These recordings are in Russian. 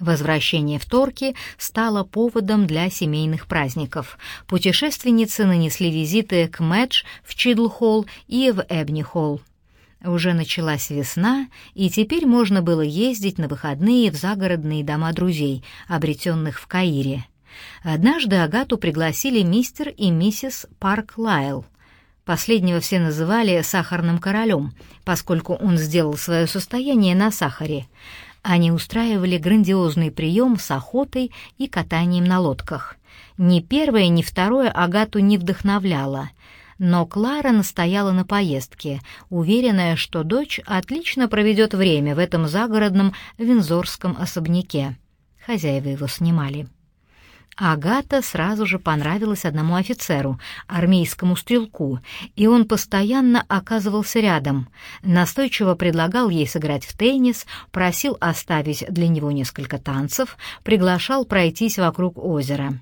Возвращение в Торки стало поводом для семейных праздников. Путешественницы нанесли визиты к Мэдж в Чидлхолл и в Эбни-Холл. Уже началась весна, и теперь можно было ездить на выходные в загородные дома друзей, обретенных в Каире. Однажды Агату пригласили мистер и миссис Парк Лайл. Последнего все называли «сахарным королем», поскольку он сделал свое состояние на сахаре. Они устраивали грандиозный прием с охотой и катанием на лодках. Ни первое, ни второе Агату не вдохновляло, но Клара настояла на поездке, уверенная, что дочь отлично проведет время в этом загородном винзорском особняке. Хозяева его снимали. Агата сразу же понравилась одному офицеру, армейскому стрелку, и он постоянно оказывался рядом, настойчиво предлагал ей сыграть в теннис, просил оставить для него несколько танцев, приглашал пройтись вокруг озера.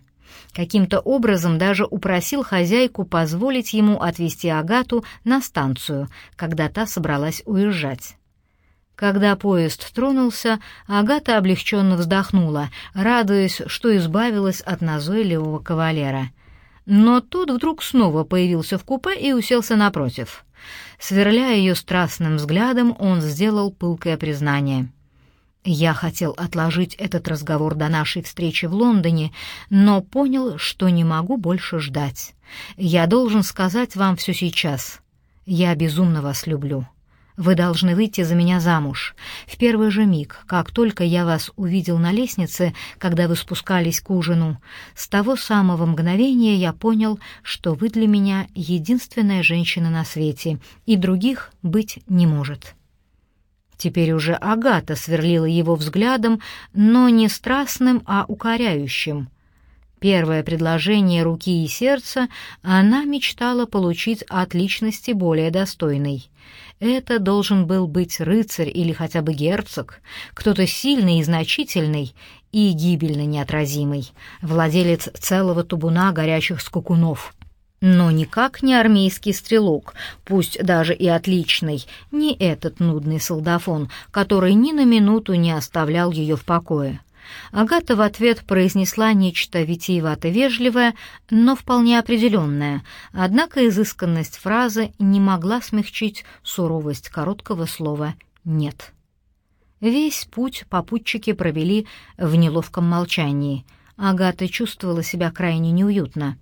Каким-то образом даже упросил хозяйку позволить ему отвезти Агату на станцию, когда та собралась уезжать. Когда поезд тронулся, Агата облегченно вздохнула, радуясь, что избавилась от назойливого кавалера. Но тот вдруг снова появился в купе и уселся напротив. Сверляя ее страстным взглядом, он сделал пылкое признание. «Я хотел отложить этот разговор до нашей встречи в Лондоне, но понял, что не могу больше ждать. Я должен сказать вам все сейчас. Я безумно вас люблю». Вы должны выйти за меня замуж. В первый же миг, как только я вас увидел на лестнице, когда вы спускались к ужину, с того самого мгновения я понял, что вы для меня единственная женщина на свете, и других быть не может». Теперь уже Агата сверлила его взглядом, но не страстным, а укоряющим. Первое предложение руки и сердца она мечтала получить от личности более достойной. Это должен был быть рыцарь или хотя бы герцог, кто-то сильный и значительный и гибельно неотразимый, владелец целого тубуна горячих скукунов. Но никак не армейский стрелок, пусть даже и отличный, не этот нудный солдафон, который ни на минуту не оставлял ее в покое. Агата в ответ произнесла нечто витиевато-вежливое, но вполне определенное, однако изысканность фразы не могла смягчить суровость короткого слова «нет». Весь путь попутчики провели в неловком молчании. Агата чувствовала себя крайне неуютно.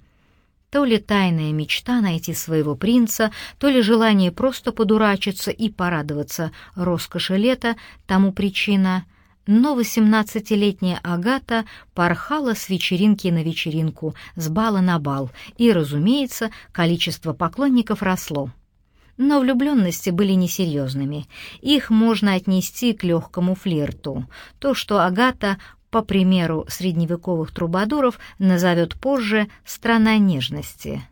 То ли тайная мечта найти своего принца, то ли желание просто подурачиться и порадоваться роскоши лета, тому причина — но восемнадцатилетняя Агата порхала с вечеринки на вечеринку, с бала на бал, и, разумеется, количество поклонников росло. Но влюбленности были несерьезными. Их можно отнести к легкому флирту. То, что Агата, по примеру средневековых трубадуров, назовет позже «страна нежности».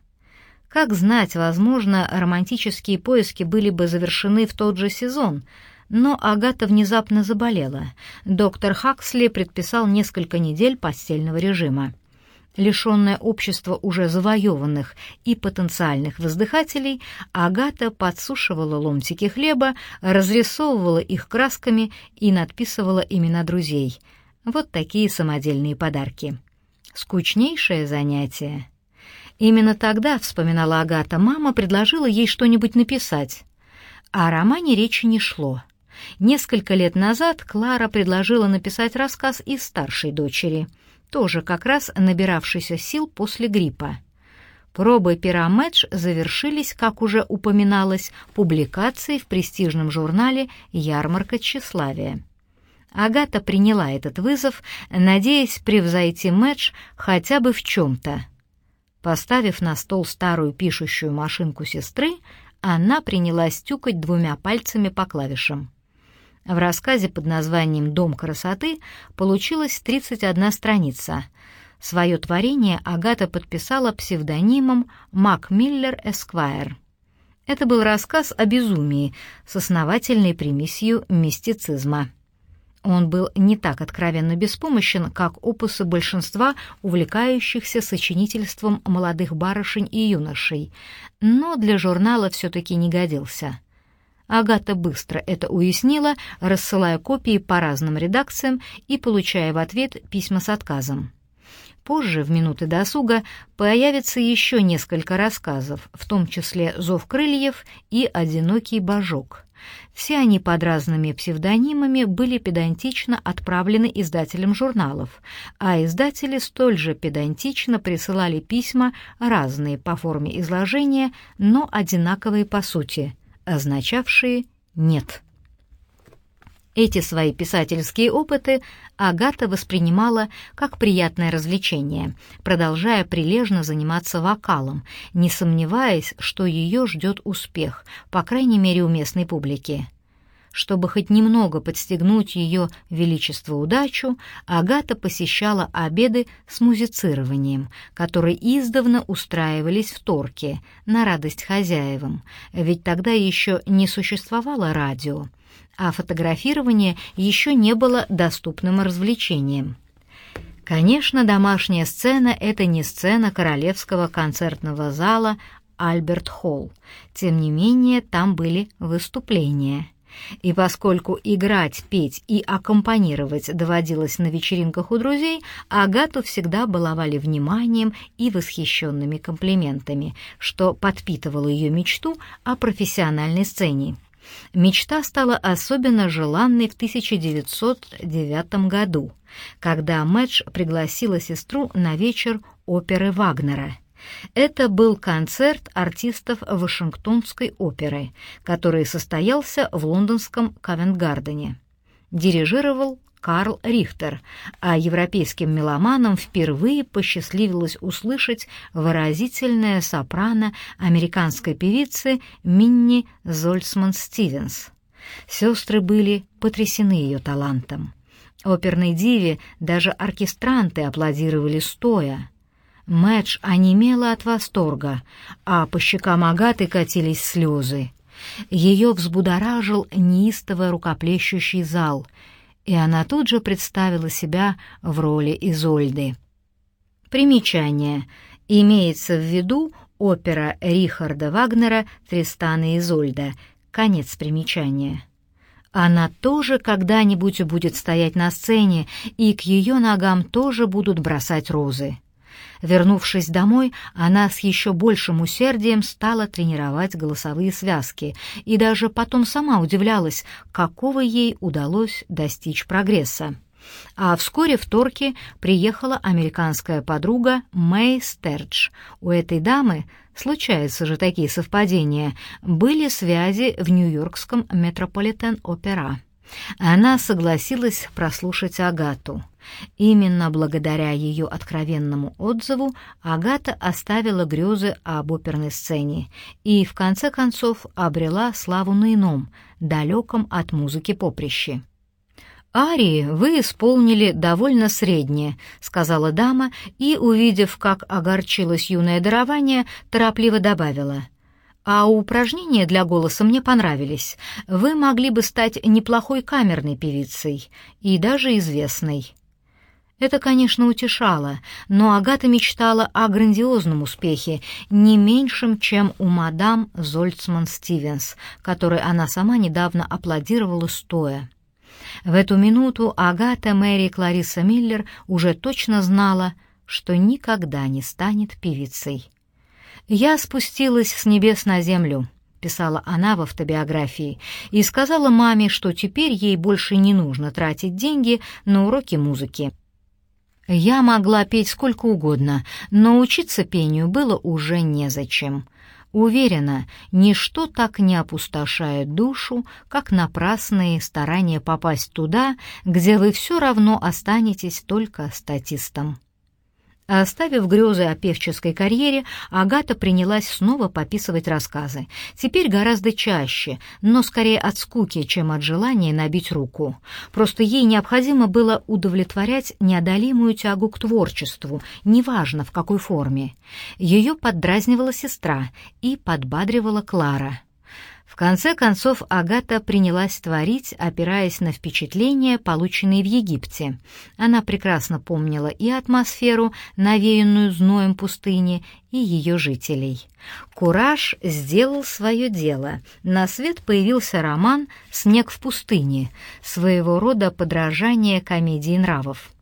Как знать, возможно, романтические поиски были бы завершены в тот же сезон — но Агата внезапно заболела. Доктор Хаксли предписал несколько недель постельного режима. Лишенная общества уже завоеванных и потенциальных воздыхателей, Агата подсушивала ломтики хлеба, разрисовывала их красками и надписывала имена друзей. Вот такие самодельные подарки. Скучнейшее занятие. Именно тогда, вспоминала Агата, мама предложила ей что-нибудь написать. О романе речи не шло. Несколько лет назад Клара предложила написать рассказ и старшей дочери, тоже как раз набиравшейся сил после гриппа. Пробы пера Мэдж завершились, как уже упоминалось, публикацией в престижном журнале «Ярмарка тщеславия». Агата приняла этот вызов, надеясь превзойти Мэдж хотя бы в чем-то. Поставив на стол старую пишущую машинку сестры, она принялась тюкать двумя пальцами по клавишам. В рассказе под названием «Дом красоты» получилась 31 страница. Свое творение Агата подписала псевдонимом Мак Миллер Эсквайр. Это был рассказ о безумии с основательной примесью мистицизма. Он был не так откровенно беспомощен, как опусы большинства увлекающихся сочинительством молодых барышень и юношей, но для журнала все-таки не годился — Агата быстро это уяснила, рассылая копии по разным редакциям и получая в ответ письма с отказом. Позже, в минуты досуга, появится еще несколько рассказов, в том числе «Зов крыльев» и «Одинокий божок». Все они под разными псевдонимами были педантично отправлены издателям журналов, а издатели столь же педантично присылали письма, разные по форме изложения, но одинаковые по сути, означавшие «нет». Эти свои писательские опыты Агата воспринимала как приятное развлечение, продолжая прилежно заниматься вокалом, не сомневаясь, что ее ждет успех, по крайней мере у местной публики. Чтобы хоть немного подстегнуть ее величество удачу, Агата посещала обеды с музицированием, которые издавна устраивались в Торке, на радость хозяевам, ведь тогда еще не существовало радио а фотографирование еще не было доступным развлечением. Конечно, домашняя сцена — это не сцена королевского концертного зала Альберт Холл. Тем не менее, там были выступления. И поскольку играть, петь и аккомпанировать доводилось на вечеринках у друзей, Агату всегда баловали вниманием и восхищенными комплиментами, что подпитывало ее мечту о профессиональной сцене. Мечта стала особенно желанной в 1909 году, когда Мэтч пригласила сестру на вечер оперы Вагнера. Это был концерт артистов Вашингтонской оперы, который состоялся в лондонском Ковент-Гардене. Дирижировал Карл Рихтер, а европейским меломанам впервые посчастливилось услышать выразительное сопрано американской певицы Минни Зольцман-Стивенс. Сестры были потрясены ее талантом. Оперной диве даже оркестранты аплодировали стоя. Мэтч онемела от восторга, а по щекам Агаты катились слезы. Ее взбудоражил неистово рукоплещущий зал — и она тут же представила себя в роли Изольды. Примечание. Имеется в виду опера Рихарда Вагнера «Тристан и Изольда». Конец примечания. Она тоже когда-нибудь будет стоять на сцене, и к ее ногам тоже будут бросать розы. Вернувшись домой, она с еще большим усердием стала тренировать голосовые связки и даже потом сама удивлялась, какого ей удалось достичь прогресса. А вскоре в Торке приехала американская подруга Мэй Стердж. У этой дамы, случаются же такие совпадения, были связи в Нью-Йоркском Метрополитен-опера. Она согласилась прослушать Агату. Именно благодаря ее откровенному отзыву Агата оставила грезы об оперной сцене и, в конце концов, обрела славу на ином, далеком от музыки поприще. «Арии вы исполнили довольно среднее», — сказала дама и, увидев, как огорчилось юное дарование, торопливо добавила — а упражнения для голоса мне понравились. Вы могли бы стать неплохой камерной певицей и даже известной. Это, конечно, утешало, но Агата мечтала о грандиозном успехе, не меньшем, чем у мадам Зольцман Стивенс, которой она сама недавно аплодировала стоя. В эту минуту Агата Мэри Клариса Миллер уже точно знала, что никогда не станет певицей. «Я спустилась с небес на землю», — писала она в автобиографии, и сказала маме, что теперь ей больше не нужно тратить деньги на уроки музыки. Я могла петь сколько угодно, но учиться пению было уже незачем. Уверена, ничто так не опустошает душу, как напрасные старания попасть туда, где вы все равно останетесь только статистом. Оставив грезы о певческой карьере, Агата принялась снова пописывать рассказы. Теперь гораздо чаще, но скорее от скуки, чем от желания набить руку. Просто ей необходимо было удовлетворять неодолимую тягу к творчеству, неважно в какой форме. Ее поддразнивала сестра и подбадривала Клара. В конце концов Агата принялась творить, опираясь на впечатления, полученные в Египте. Она прекрасно помнила и атмосферу, навеянную зноем пустыни, и ее жителей. Кураж сделал свое дело. На свет появился роман «Снег в пустыне», своего рода подражание комедии нравов.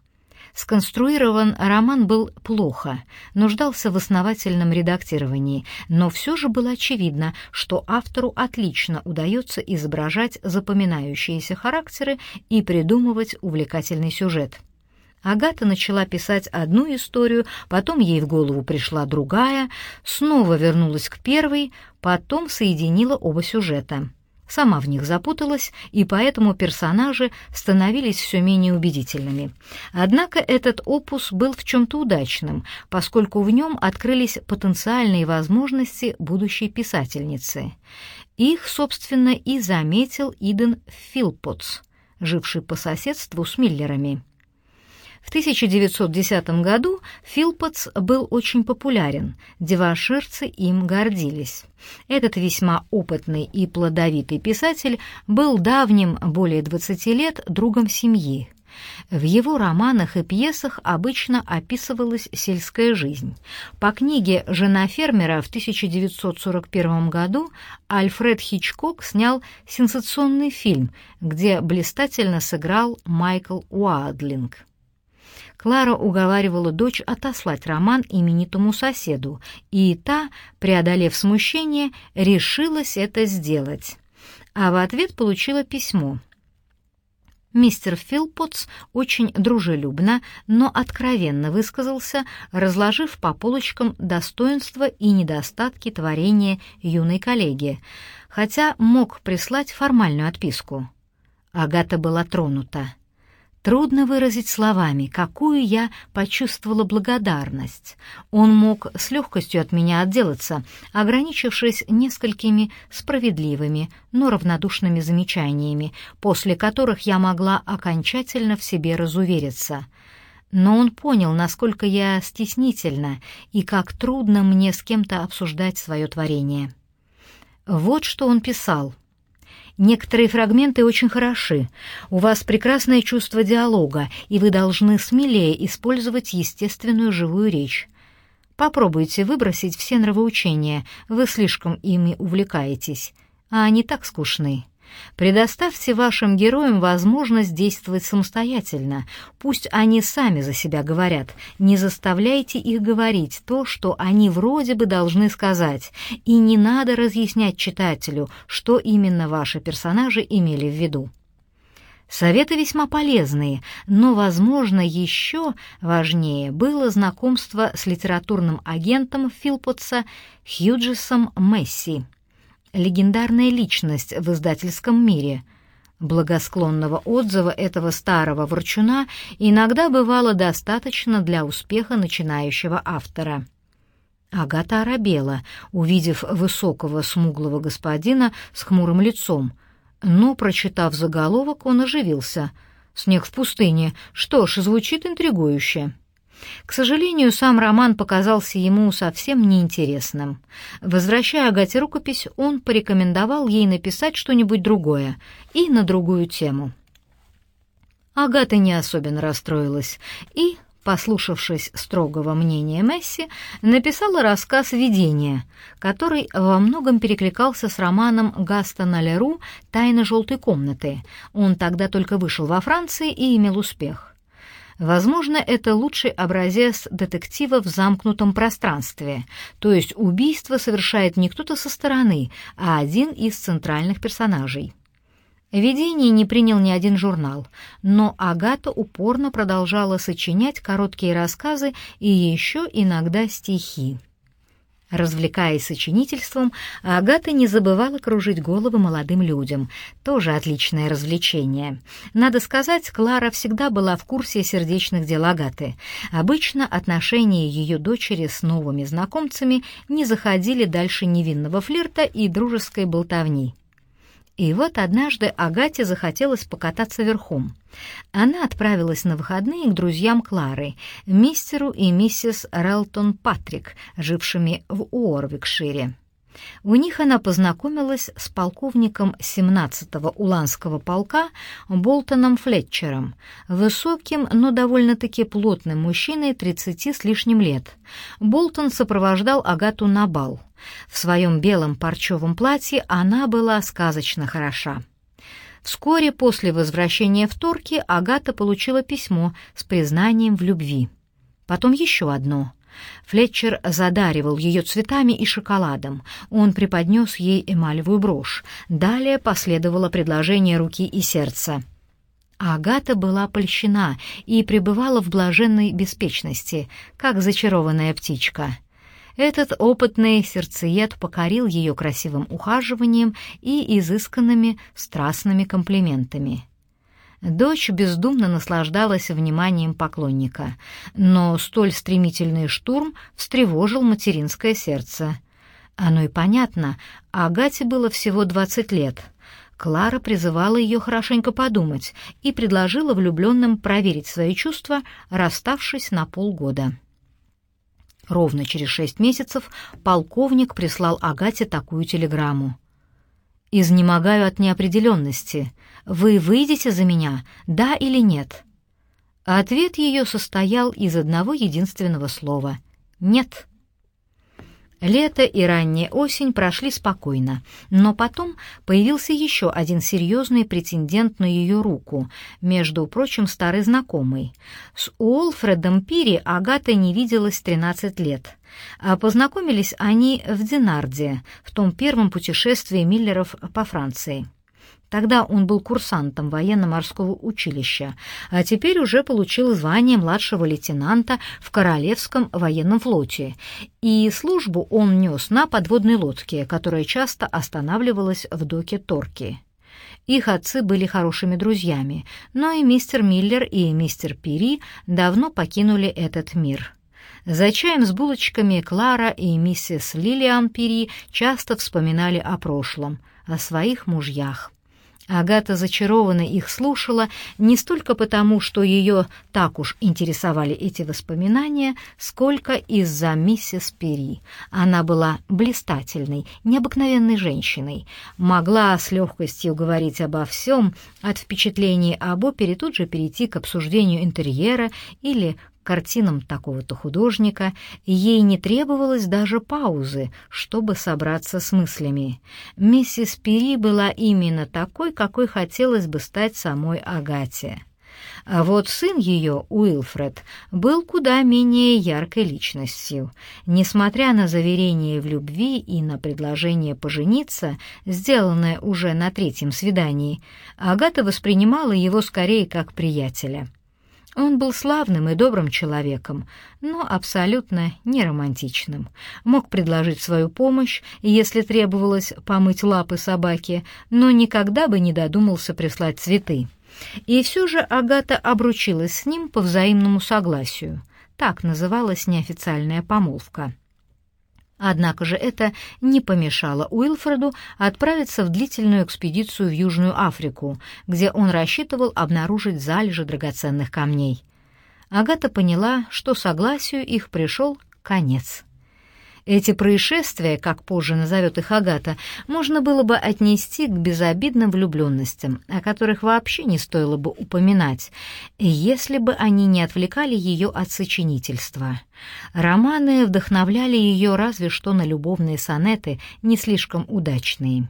Сконструирован роман был плохо, нуждался в основательном редактировании, но все же было очевидно, что автору отлично удается изображать запоминающиеся характеры и придумывать увлекательный сюжет. Агата начала писать одну историю, потом ей в голову пришла другая, снова вернулась к первой, потом соединила оба сюжета сама в них запуталась, и поэтому персонажи становились все менее убедительными. Однако этот опус был в чем-то удачным, поскольку в нем открылись потенциальные возможности будущей писательницы. Их, собственно, и заметил Иден Филпотс, живший по соседству с Миллерами. В 1910 году Филпотс был очень популярен, деваширцы им гордились. Этот весьма опытный и плодовитый писатель был давним, более 20 лет, другом семьи. В его романах и пьесах обычно описывалась сельская жизнь. По книге «Жена фермера» в 1941 году Альфред Хичкок снял сенсационный фильм, где блистательно сыграл Майкл Уадлинг. Клара уговаривала дочь отослать роман именитому соседу, и та, преодолев смущение, решилась это сделать. А в ответ получила письмо. Мистер Филпотс очень дружелюбно, но откровенно высказался, разложив по полочкам достоинства и недостатки творения юной коллеги, хотя мог прислать формальную отписку. Агата была тронута. Трудно выразить словами, какую я почувствовала благодарность. Он мог с легкостью от меня отделаться, ограничившись несколькими справедливыми, но равнодушными замечаниями, после которых я могла окончательно в себе разувериться. Но он понял, насколько я стеснительна и как трудно мне с кем-то обсуждать свое творение. Вот что он писал — Некоторые фрагменты очень хороши. У вас прекрасное чувство диалога, и вы должны смелее использовать естественную живую речь. Попробуйте выбросить все нравоучения, вы слишком ими увлекаетесь, а они так скучны. Предоставьте вашим героям возможность действовать самостоятельно. Пусть они сами за себя говорят. Не заставляйте их говорить то, что они вроде бы должны сказать. И не надо разъяснять читателю, что именно ваши персонажи имели в виду. Советы весьма полезные, но, возможно, еще важнее было знакомство с литературным агентом Филпотса Хьюджисом Месси легендарная личность в издательском мире. Благосклонного отзыва этого старого ворчуна иногда бывало достаточно для успеха начинающего автора. Агата оробела, увидев высокого смуглого господина с хмурым лицом, но, прочитав заголовок, он оживился. «Снег в пустыне. Что ж, звучит интригующе». К сожалению, сам роман показался ему совсем неинтересным. Возвращая Агате рукопись, он порекомендовал ей написать что-нибудь другое и на другую тему. Агата не особенно расстроилась и, послушавшись строгого мнения Месси, написала рассказ «Видение», который во многом перекликался с романом Гастона Леру «Тайна желтой комнаты». Он тогда только вышел во Франции и имел успех. Возможно, это лучший образец детектива в замкнутом пространстве, то есть убийство совершает не кто-то со стороны, а один из центральных персонажей. Видение не принял ни один журнал, но Агата упорно продолжала сочинять короткие рассказы и еще иногда стихи. Развлекаясь сочинительством, Агата не забывала кружить головы молодым людям. Тоже отличное развлечение. Надо сказать, Клара всегда была в курсе сердечных дел Агаты. Обычно отношения ее дочери с новыми знакомцами не заходили дальше невинного флирта и дружеской болтовни. И вот однажды Агате захотелось покататься верхом. Она отправилась на выходные к друзьям Клары, мистеру и миссис Релтон Патрик, жившими в Уорвикшире. У них она познакомилась с полковником 17-го Уланского полка Болтоном Флетчером, высоким, но довольно-таки плотным мужчиной 30 с лишним лет. Болтон сопровождал Агату на бал. В своем белом парчевом платье она была сказочно хороша. Вскоре после возвращения в Торки Агата получила письмо с признанием в любви. Потом еще одно — Флетчер задаривал ее цветами и шоколадом. Он преподнес ей эмалевую брошь. Далее последовало предложение руки и сердца. Агата была польщена и пребывала в блаженной беспечности, как зачарованная птичка. Этот опытный сердцеед покорил ее красивым ухаживанием и изысканными страстными комплиментами. Дочь бездумно наслаждалась вниманием поклонника, но столь стремительный штурм встревожил материнское сердце. Оно и понятно, Агате было всего 20 лет. Клара призывала ее хорошенько подумать и предложила влюбленным проверить свои чувства, расставшись на полгода. Ровно через шесть месяцев полковник прислал Агате такую телеграмму. «Изнемогаю от неопределенности. Вы выйдете за меня, да или нет?» Ответ ее состоял из одного единственного слова «нет». Лето и ранняя осень прошли спокойно, но потом появился еще один серьезный претендент на ее руку, между прочим, старый знакомый. С Уолфредом Пири Агата не виделась 13 лет, а познакомились они в Динарде, в том первом путешествии Миллеров по Франции. Тогда он был курсантом военно-морского училища, а теперь уже получил звание младшего лейтенанта в Королевском военном флоте, и службу он нес на подводной лодке, которая часто останавливалась в доке Торки. Их отцы были хорошими друзьями, но и мистер Миллер и мистер Пири давно покинули этот мир. За чаем с булочками Клара и миссис Лилиан Пири часто вспоминали о прошлом, о своих мужьях. Агата зачарованно их слушала не столько потому, что ее так уж интересовали эти воспоминания, сколько из-за миссис Пери. Она была блистательной, необыкновенной женщиной, могла с легкостью говорить обо всем, от впечатлений об опере тут же перейти к обсуждению интерьера или картинам такого-то художника, ей не требовалось даже паузы, чтобы собраться с мыслями. Миссис Пери была именно такой, какой хотелось бы стать самой Агате. А вот сын ее, Уилфред, был куда менее яркой личностью. Несмотря на заверение в любви и на предложение пожениться, сделанное уже на третьем свидании, Агата воспринимала его скорее как приятеля — он был славным и добрым человеком, но абсолютно не романтичным. Мог предложить свою помощь, если требовалось помыть лапы собаке, но никогда бы не додумался прислать цветы. И все же Агата обручилась с ним по взаимному согласию. Так называлась неофициальная помолвка. Однако же это не помешало Уилфреду отправиться в длительную экспедицию в Южную Африку, где он рассчитывал обнаружить залежи драгоценных камней. Агата поняла, что согласию их пришел конец. Эти происшествия, как позже назовет их Агата, можно было бы отнести к безобидным влюбленностям, о которых вообще не стоило бы упоминать, если бы они не отвлекали ее от сочинительства. Романы вдохновляли ее разве что на любовные сонеты, не слишком удачные.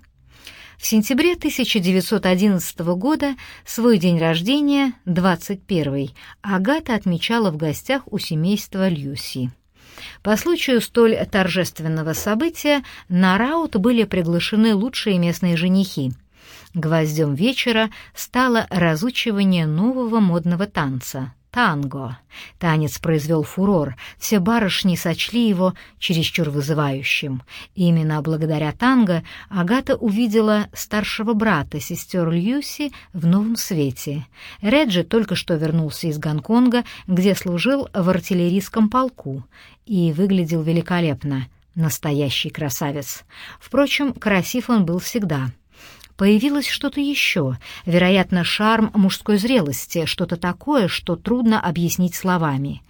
В сентябре 1911 года свой день рождения, 21 Агата отмечала в гостях у семейства Льюси. По случаю столь торжественного события на раут были приглашены лучшие местные женихи. Гвоздем вечера стало разучивание нового модного танца танго. Танец произвел фурор, все барышни сочли его чересчур вызывающим. Именно благодаря танго Агата увидела старшего брата сестер Льюси в новом свете. Реджи только что вернулся из Гонконга, где служил в артиллерийском полку, и выглядел великолепно. Настоящий красавец. Впрочем, красив он был всегда — Появилось что-то еще, вероятно, шарм мужской зрелости, что-то такое, что трудно объяснить словами.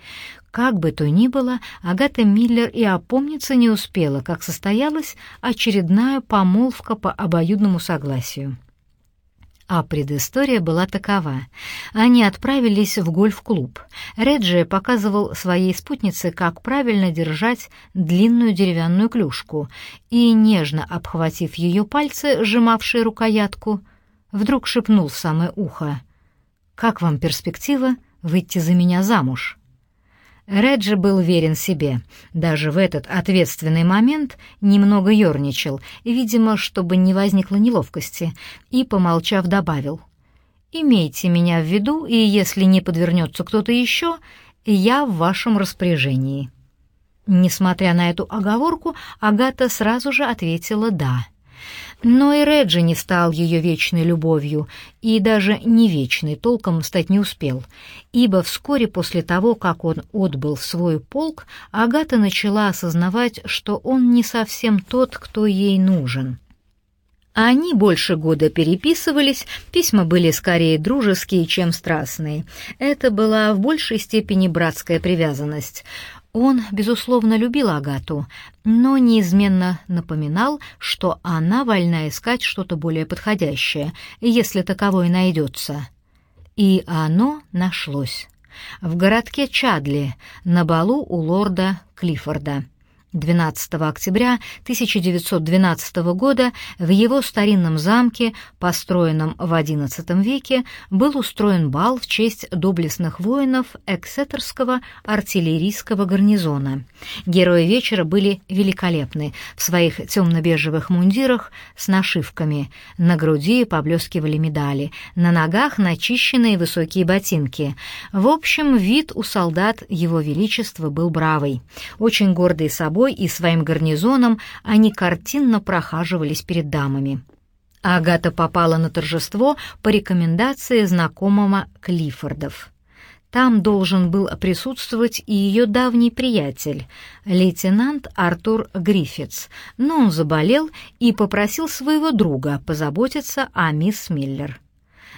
Как бы то ни было, Агата Миллер и опомниться не успела, как состоялась очередная помолвка по обоюдному согласию. А предыстория была такова. Они отправились в гольф-клуб. Реджи показывал своей спутнице, как правильно держать длинную деревянную клюшку, и, нежно обхватив ее пальцы, сжимавшие рукоятку, вдруг шепнул в самое ухо. «Как вам перспектива выйти за меня замуж?» Реджи был верен себе. Даже в этот ответственный момент немного ерничал, видимо, чтобы не возникло неловкости, и, помолчав, добавил. «Имейте меня в виду, и если не подвернется кто-то еще, я в вашем распоряжении». Несмотря на эту оговорку, Агата сразу же ответила «да». Но и Реджи не стал ее вечной любовью, и даже не вечной толком стать не успел, ибо вскоре после того, как он отбыл в свой полк, Агата начала осознавать, что он не совсем тот, кто ей нужен. Они больше года переписывались, письма были скорее дружеские, чем страстные. Это была в большей степени братская привязанность. Он, безусловно, любил Агату, но неизменно напоминал, что она вольна искать что-то более подходящее, если таковое найдется. И оно нашлось. В городке Чадли, на балу у лорда Клиффорда. 12 октября 1912 года в его старинном замке, построенном в XI веке, был устроен бал в честь доблестных воинов Эксетерского артиллерийского гарнизона. Герои вечера были великолепны в своих темно-бежевых мундирах с нашивками. На груди поблескивали медали, на ногах начищенные высокие ботинки. В общем, вид у солдат его величества был бравый. Очень гордый собой, собой и своим гарнизоном они картинно прохаживались перед дамами. Агата попала на торжество по рекомендации знакомого Клиффордов. Там должен был присутствовать и ее давний приятель, лейтенант Артур Гриффитс, но он заболел и попросил своего друга позаботиться о мисс Миллер.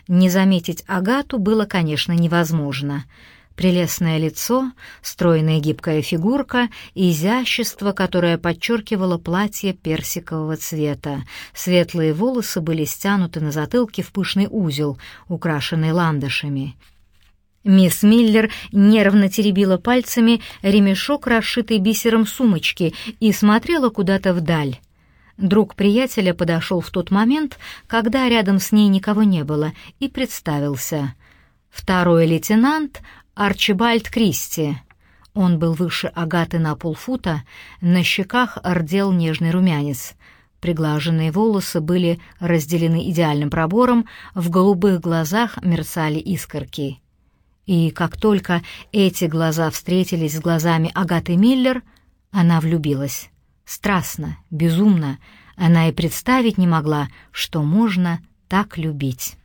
Не заметить Агату было, конечно, невозможно — Прелестное лицо, стройная гибкая фигурка, изящество, которое подчеркивало платье персикового цвета. Светлые волосы были стянуты на затылке в пышный узел, украшенный ландышами. Мисс Миллер нервно теребила пальцами ремешок, расшитый бисером сумочки, и смотрела куда-то вдаль. Друг приятеля подошел в тот момент, когда рядом с ней никого не было, и представился. Второй лейтенант Арчибальд Кристи. Он был выше Агаты на полфута, на щеках ордел нежный румянец. Приглаженные волосы были разделены идеальным пробором, в голубых глазах мерцали искорки. И как только эти глаза встретились с глазами Агаты Миллер, она влюбилась. Страстно, безумно, она и представить не могла, что можно так любить.